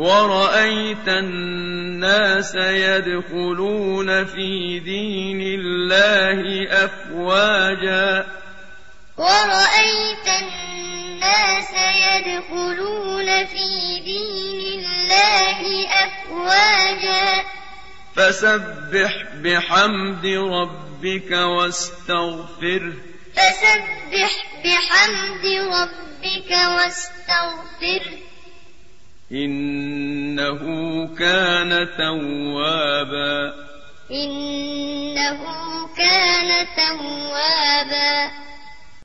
ورأيت الناس يدخلون في دين الله أفواجا ورأيت الناس يدخلون في دين الله أفواجا فسبح بحمد ربك واستغفره فسبح بحمد ربك واستغفره إنه كان توابا. إنه كان توابا